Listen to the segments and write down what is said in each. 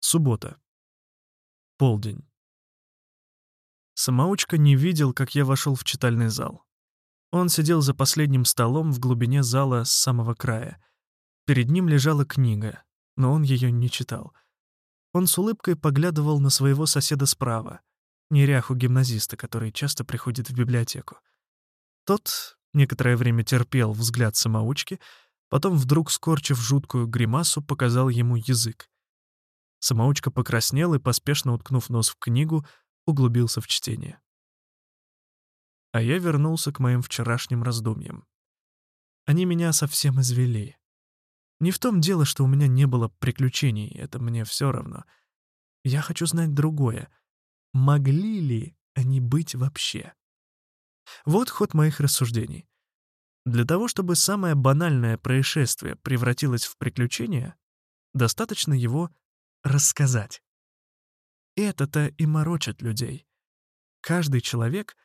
Суббота. Полдень. Самоучка не видел, как я вошел в читальный зал. Он сидел за последним столом в глубине зала с самого края. Перед ним лежала книга, но он ее не читал. Он с улыбкой поглядывал на своего соседа справа, неряху гимназиста, который часто приходит в библиотеку. Тот некоторое время терпел взгляд самоучки, потом, вдруг скорчив жуткую гримасу, показал ему язык. Самоучка покраснел и, поспешно уткнув нос в книгу, углубился в чтение. А я вернулся к моим вчерашним раздумьям. Они меня совсем извели. Не в том дело, что у меня не было приключений, это мне все равно. Я хочу знать другое. Могли ли они быть вообще? Вот ход моих рассуждений. Для того, чтобы самое банальное происшествие превратилось в приключение, достаточно его рассказать. Это-то и морочит людей. Каждый человек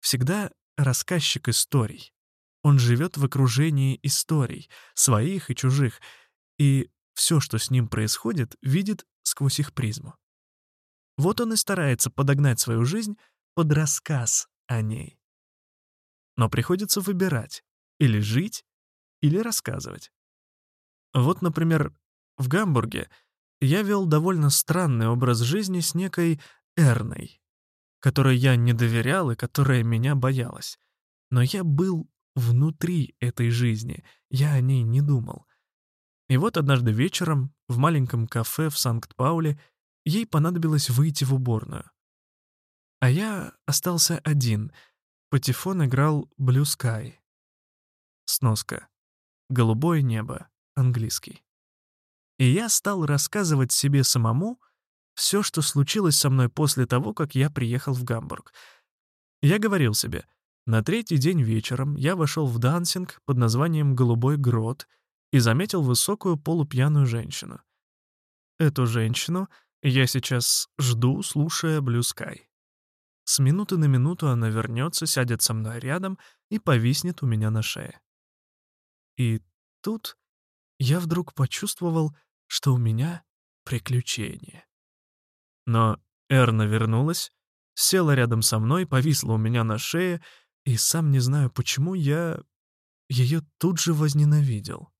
всегда рассказчик историй. Он живет в окружении историй, своих и чужих, и все, что с ним происходит, видит сквозь их призму. Вот он и старается подогнать свою жизнь под рассказ о ней. Но приходится выбирать — или жить, или рассказывать. Вот, например, в Гамбурге я вел довольно странный образ жизни с некой Эрной, которой я не доверял и которая меня боялась. Но я был внутри этой жизни, я о ней не думал. И вот однажды вечером в маленьком кафе в Санкт-Пауле ей понадобилось выйти в уборную. А я остался один. Патефон играл «Blue Sky». Сноска. «Голубое небо», английский. И я стал рассказывать себе самому все, что случилось со мной после того, как я приехал в Гамбург. Я говорил себе — на третий день вечером я вошел в дансинг под названием «Голубой грот» и заметил высокую полупьяную женщину. Эту женщину я сейчас жду, слушая Sky. С минуты на минуту она вернется, сядет со мной рядом и повиснет у меня на шее. И тут я вдруг почувствовал, что у меня приключение. Но Эрна вернулась, села рядом со мной, повисла у меня на шее — и сам не знаю, почему я ее тут же возненавидел.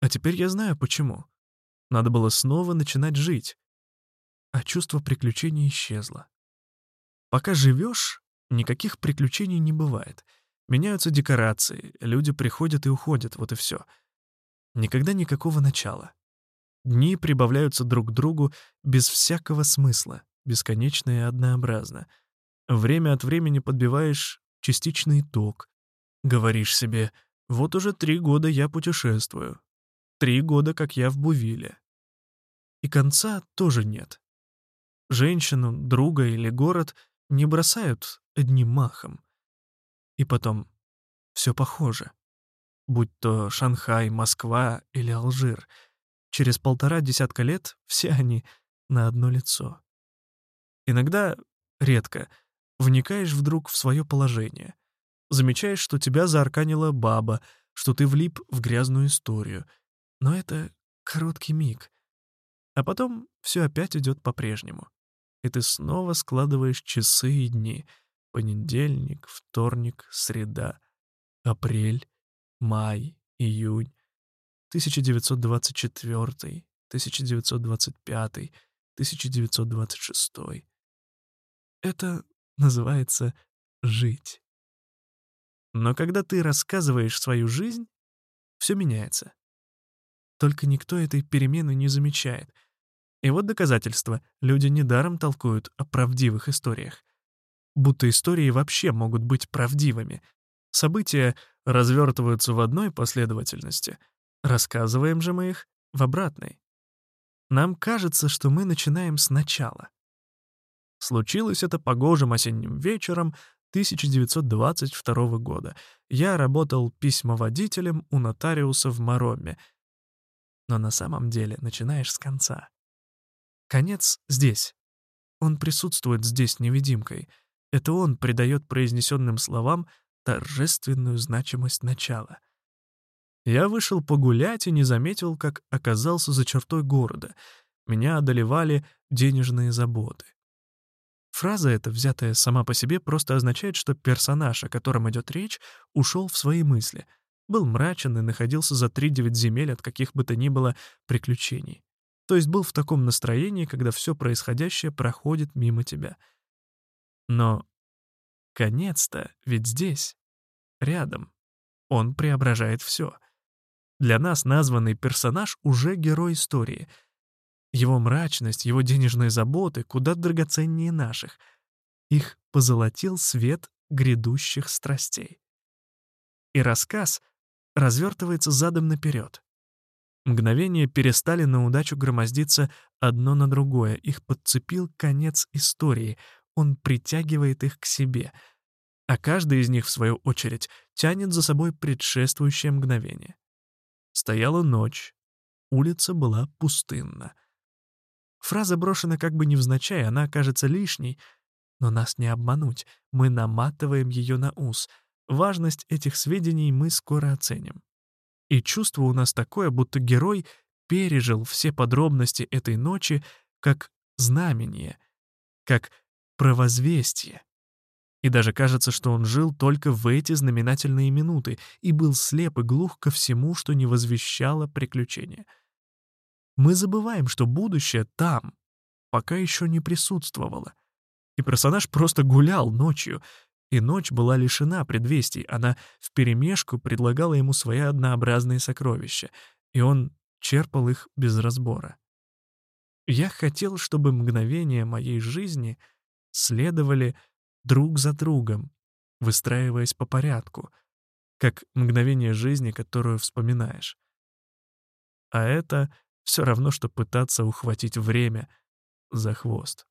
А теперь я знаю, почему. Надо было снова начинать жить. А чувство приключений исчезло. Пока живешь, никаких приключений не бывает. Меняются декорации, люди приходят и уходят, вот и все. Никогда никакого начала. Дни прибавляются друг к другу без всякого смысла, бесконечно и однообразно — Время от времени подбиваешь частичный итог. Говоришь себе, вот уже три года я путешествую. Три года, как я в Бувиле. И конца тоже нет. Женщину, друга или город не бросают одним махом. И потом, все похоже. Будь то Шанхай, Москва или Алжир. Через полтора десятка лет все они на одно лицо. Иногда, редко — Вникаешь вдруг в свое положение. Замечаешь, что тебя заарканила баба, что ты влип в грязную историю. Но это короткий миг. А потом все опять идет по-прежнему. И ты снова складываешь часы и дни. Понедельник, вторник, среда, апрель, май, июнь, 1924, 1925, 1926. Это называется «жить». Но когда ты рассказываешь свою жизнь, все меняется. Только никто этой перемены не замечает. И вот доказательство. Люди недаром толкуют о правдивых историях. Будто истории вообще могут быть правдивыми. События развертываются в одной последовательности, рассказываем же мы их в обратной. Нам кажется, что мы начинаем сначала. Случилось это погожим осенним вечером 1922 года. Я работал письмоводителем у нотариуса в Мароме. Но на самом деле начинаешь с конца. Конец здесь. Он присутствует здесь невидимкой. Это он придает произнесенным словам торжественную значимость начала. Я вышел погулять и не заметил, как оказался за чертой города. Меня одолевали денежные заботы. Фраза эта, взятая сама по себе, просто означает, что персонаж, о котором идет речь, ушел в свои мысли, был мрачен и находился за три-девять земель от каких бы то ни было приключений. То есть был в таком настроении, когда все происходящее проходит мимо тебя. Но конец-то ведь здесь, рядом. Он преображает все. Для нас названный персонаж уже герой истории — его мрачность, его денежные заботы куда драгоценнее наших. Их позолотил свет грядущих страстей. И рассказ развертывается задом наперед. Мгновения перестали на удачу громоздиться одно на другое, их подцепил конец истории, он притягивает их к себе, а каждый из них, в свою очередь, тянет за собой предшествующее мгновение. Стояла ночь, улица была пустынна. Фраза брошена как бы невзначай, она кажется лишней, но нас не обмануть, мы наматываем ее на ус. Важность этих сведений мы скоро оценим. И чувство у нас такое, будто герой пережил все подробности этой ночи как знамение, как провозвестие. И даже кажется, что он жил только в эти знаменательные минуты и был слеп и глух ко всему, что не возвещало приключения. Мы забываем, что будущее там, пока еще не присутствовало. И персонаж просто гулял ночью, и ночь была лишена предвестий, она вперемешку предлагала ему свои однообразные сокровища, и он черпал их без разбора. Я хотел, чтобы мгновения моей жизни следовали друг за другом, выстраиваясь по порядку, как мгновение жизни, которую вспоминаешь. А это все равно, что пытаться ухватить время за хвост.